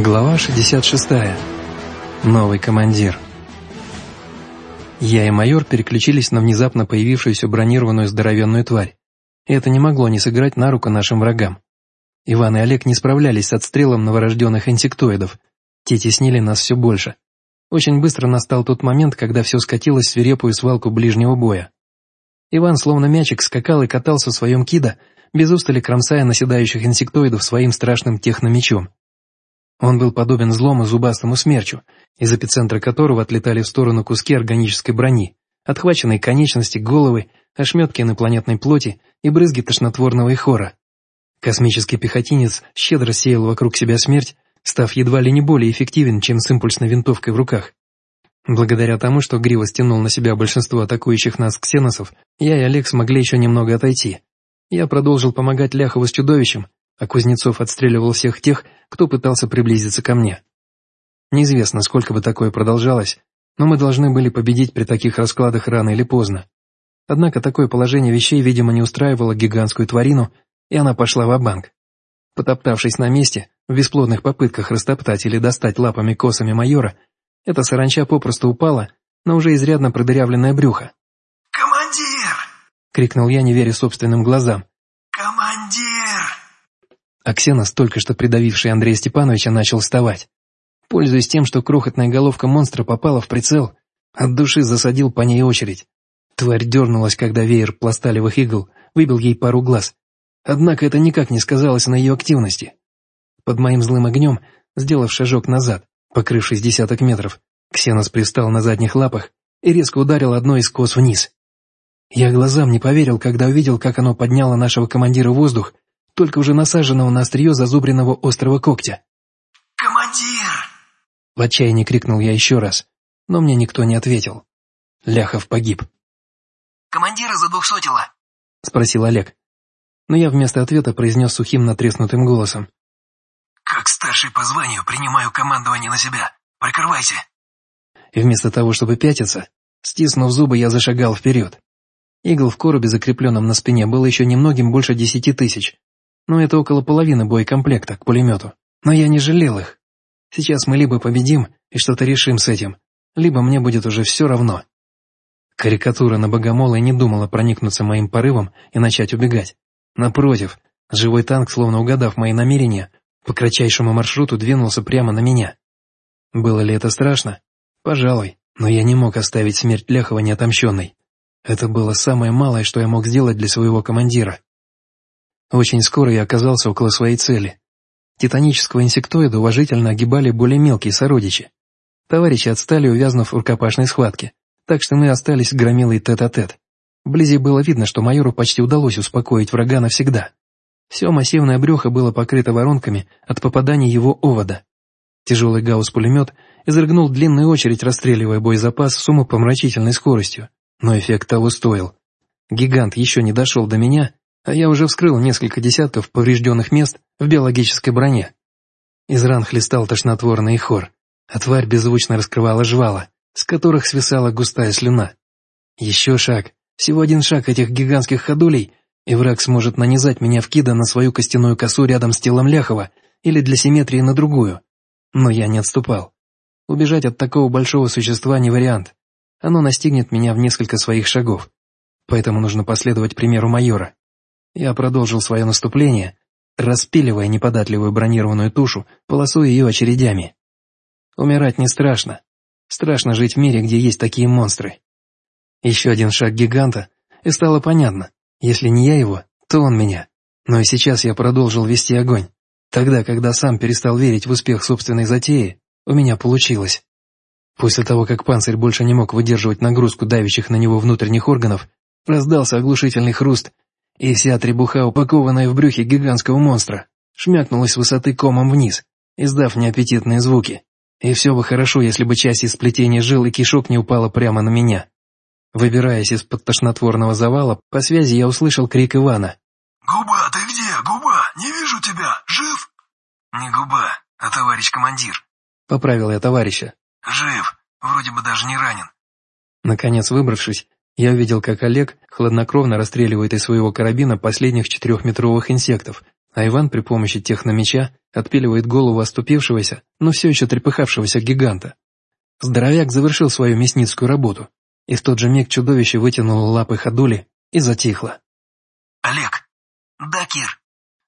Глава 66. Новый командир. Я и майор переключились на внезапно появившуюся бронированную здоровенную тварь. Это не могло не сыграть на руку нашим врагам. Иван и Олег не справлялись с отстрелом новорожденных инсектоидов. Те теснили нас все больше. Очень быстро настал тот момент, когда все скатилось в свирепую свалку ближнего боя. Иван, словно мячик, скакал и катался в своем кида, без устали кромсая наседающих инсектоидов своим страшным техномечом. Он был подобен злому зубастому смерчу, из эпицентра которого отлетали в сторону куски органической брони, отхваченные конечности, головы, ошметки инопланетной плоти и брызги тошнотворного ихора. Космический пехотинец щедро сеял вокруг себя смерть, став едва ли не более эффективен, чем с импульсной винтовкой в руках. Благодаря тому, что Грива стянул на себя большинство атакующих нас ксеносов, я и Олег смогли еще немного отойти. Я продолжил помогать Ляхову с чудовищем, а Кузнецов отстреливал всех тех, кто пытался приблизиться ко мне. Неизвестно, сколько бы такое продолжалось, но мы должны были победить при таких раскладах рано или поздно. Однако такое положение вещей, видимо, не устраивало гигантскую тварину, и она пошла в банк Потоптавшись на месте, в бесплодных попытках растоптать или достать лапами-косами майора, эта саранча попросту упала на уже изрядно продырявленное брюхо. «Командир!» — крикнул я, не веря собственным глазам. «Командир!» только что придавивший Андрея Степановича, начал вставать. Пользуясь тем, что крохотная головка монстра попала в прицел, от души засадил по ней очередь. Тварь дернулась, когда веер пласталевых игл выбил ей пару глаз. Однако это никак не сказалось на ее активности. Под моим злым огнем, сделав шажок назад, покрывшись десяток метров, Ксенос пристал на задних лапах и резко ударил одной из кос вниз. Я глазам не поверил, когда увидел, как оно подняло нашего командира в воздух, только уже насаженного на острие зазубренного острого когтя. «Командир!» В отчаянии крикнул я еще раз, но мне никто не ответил. Ляхов погиб. «Командира задвухсотила?» — спросил Олег. Но я вместо ответа произнес сухим натреснутым голосом. «Как старший по званию принимаю командование на себя. Прикрывайся!» И вместо того, чтобы пятиться, стиснув зубы, я зашагал вперед. Игл в коробе, закрепленном на спине, было еще немногим больше десяти тысяч. Но это около половины боекомплекта к пулемету. Но я не жалел их. Сейчас мы либо победим и что-то решим с этим, либо мне будет уже все равно. Карикатура на богомола не думала проникнуться моим порывом и начать убегать. Напротив, живой танк, словно угадав мои намерения, по кратчайшему маршруту двинулся прямо на меня. Было ли это страшно? Пожалуй, но я не мог оставить смерть Ляхова неотомщенной. Это было самое малое, что я мог сделать для своего командира. Очень скоро я оказался около своей цели. Титанического инсектоида уважительно огибали более мелкие сородичи. Товарищи отстали, увязнув в рукопашной схватке, так что мы остались громилой тет-а-тет. -тет. Вблизи было видно, что майору почти удалось успокоить врага навсегда. Все массивное брюхо было покрыто воронками от попадания его овода. Тяжелый гаусс-пулемет изрыгнул длинную очередь, расстреливая боезапас с умопомрачительной скоростью, но эффект того стоил. Гигант еще не дошел до меня, а я уже вскрыл несколько десятков поврежденных мест в биологической броне. Из ран хлестал тошнотворный хор, а тварь беззвучно раскрывала жвала, с которых свисала густая слюна. Еще шаг, всего один шаг этих гигантских ходулей, и враг сможет нанизать меня в кида на свою костяную косу рядом с телом Ляхова или для симметрии на другую. Но я не отступал. Убежать от такого большого существа не вариант. Оно настигнет меня в несколько своих шагов. Поэтому нужно последовать примеру майора. Я продолжил свое наступление, распиливая неподатливую бронированную тушу, полосуя ее очередями. Умирать не страшно. Страшно жить в мире, где есть такие монстры. Еще один шаг гиганта, и стало понятно, если не я его, то он меня. Но и сейчас я продолжил вести огонь. Тогда, когда сам перестал верить в успех собственной затеи, у меня получилось. После того, как панцирь больше не мог выдерживать нагрузку давящих на него внутренних органов, раздался оглушительный хруст, и вся требуха, упакованная в брюхе гигантского монстра, шмякнулась с высоты комом вниз, издав неаппетитные звуки. И все бы хорошо, если бы часть из сплетения жил и кишок не упала прямо на меня. Выбираясь из-под тошнотворного завала, по связи я услышал крик Ивана. «Губа, ты где? Губа, не вижу тебя, жив?» «Не губа, а товарищ командир», — поправил я товарища. «Жив, вроде бы даже не ранен». Наконец выбравшись, я увидел, как Олег хладнокровно расстреливает из своего карабина последних четырехметровых инсектов, а Иван при помощи техномеча отпиливает голову оступившегося, но все еще трепыхавшегося гиганта. Здоровяк завершил свою мясницкую работу, и в тот же миг чудовище вытянуло лапы ходули и затихло. «Олег!» «Да, Кир.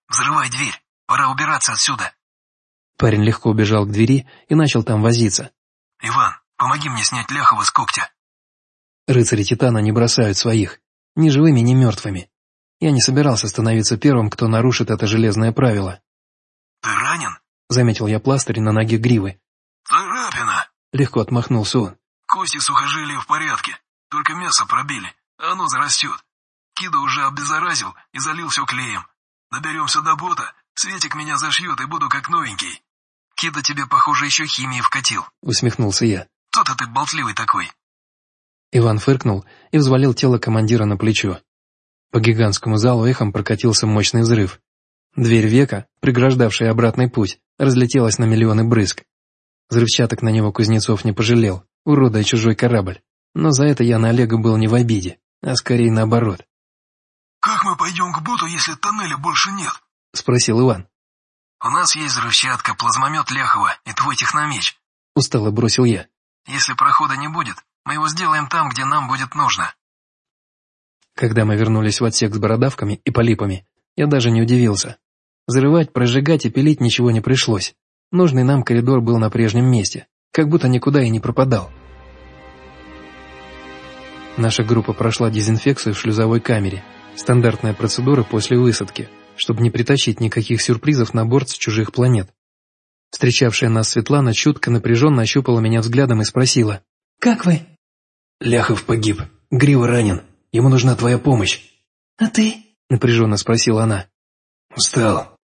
Взрывай дверь. Пора убираться отсюда». Парень легко убежал к двери и начал там возиться. «Иван, помоги мне снять Ляхова с когтя». Рыцари Титана не бросают своих, ни живыми, ни мертвыми. Я не собирался становиться первым, кто нарушит это железное правило. «Ты ранен?» — заметил я пластырь на ноге гривы. «Царапина!» — легко отмахнулся он. «Кости сухожилия в порядке, только мясо пробили, а оно зарастет. Кида уже обеззаразил и залил все клеем. Доберемся до бота, Светик меня зашьет и буду как новенький. Кида тебе, похоже, еще химии вкатил. Усмехнулся я. Кто-то ты болтливый такой. Иван фыркнул и взвалил тело командира на плечо. По гигантскому залу эхом прокатился мощный взрыв. Дверь века, преграждавшая обратный путь, разлетелась на миллионы брызг. Взрывчаток на него Кузнецов не пожалел, уродая чужой корабль. Но за это я на Олега был не в обиде, а скорее наоборот. «Как мы пойдем к боту, если тоннеля больше нет?» — спросил Иван. «У нас есть взрывчатка, плазмомет Ляхова и твой техномеч». Устало бросил я. «Если прохода не будет, мы его сделаем там, где нам будет нужно». Когда мы вернулись в отсек с бородавками и полипами, я даже не удивился. Взрывать, прожигать и пилить ничего не пришлось. Нужный нам коридор был на прежнем месте, как будто никуда и не пропадал. Наша группа прошла дезинфекцию в шлюзовой камере — Стандартная процедура после высадки, чтобы не притащить никаких сюрпризов на борт с чужих планет. Встречавшая нас Светлана чутко напряженно ощупала меня взглядом и спросила. «Как вы?» «Ляхов погиб. Грива ранен. Ему нужна твоя помощь». «А ты?» — напряженно спросила она. «Устал».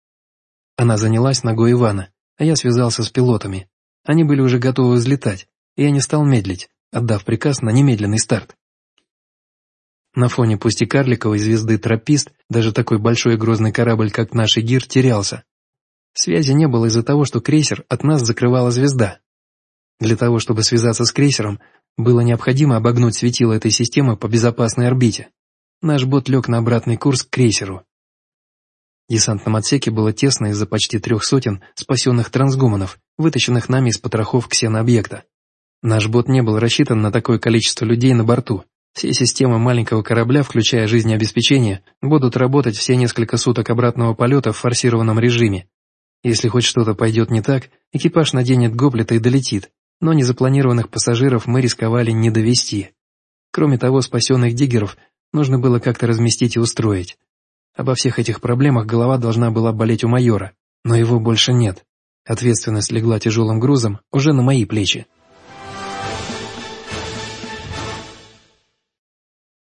Она занялась ногой Ивана, а я связался с пилотами. Они были уже готовы взлетать, и я не стал медлить, отдав приказ на немедленный старт. На фоне пусть и карликовой звезды тропист, даже такой большой и грозный корабль, как наш Игир, терялся. Связи не было из-за того, что крейсер от нас закрывала звезда. Для того, чтобы связаться с крейсером, было необходимо обогнуть светило этой системы по безопасной орбите. Наш бот лег на обратный курс к крейсеру. В десантном отсеке было тесно из-за почти трех сотен спасенных трансгуманов, вытащенных нами из потрохов ксенообъекта. Наш бот не был рассчитан на такое количество людей на борту, все системы маленького корабля, включая жизнеобеспечение, будут работать все несколько суток обратного полета в форсированном режиме. Если хоть что-то пойдет не так, экипаж наденет гоплета и долетит, но незапланированных пассажиров мы рисковали не довести. Кроме того, спасенных диггеров нужно было как-то разместить и устроить. Обо всех этих проблемах голова должна была болеть у майора, но его больше нет. Ответственность легла тяжелым грузом уже на мои плечи.